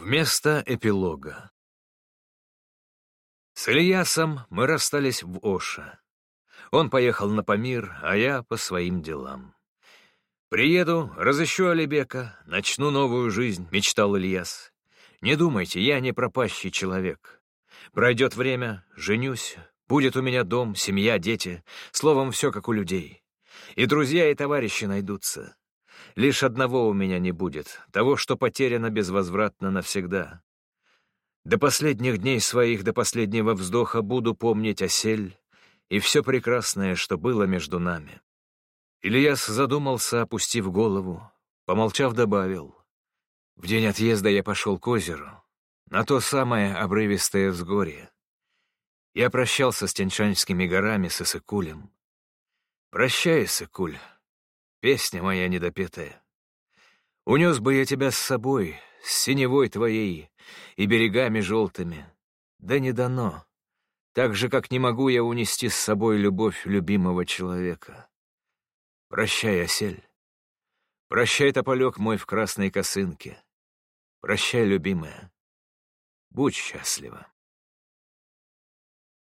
Вместо эпилога. С Ильясом мы расстались в Оша. Он поехал на Памир, а я по своим делам. «Приеду, разыщу Алибека, начну новую жизнь», — мечтал Ильяс. «Не думайте, я не пропащий человек. Пройдет время, женюсь, будет у меня дом, семья, дети, словом, все как у людей. И друзья, и товарищи найдутся. Лишь одного у меня не будет, того, что потеряно безвозвратно навсегда. До последних дней своих, до последнего вздоха буду помнить осель и все прекрасное, что было между нами. Ильяс задумался, опустив голову, помолчав, добавил. В день отъезда я пошел к озеру, на то самое обрывистое взгорье. Я прощался с Тяньшанскими горами, с Исыкулем. Прощай, Исыкуль, песня моя недопетая. Унес бы я тебя с собой, с синевой твоей и берегами желтыми. Да не дано. Так же, как не могу я унести с собой любовь любимого человека. Прощай, осель. Прощай, тополек мой в красной косынке. Прощай, любимая. Будь счастлива.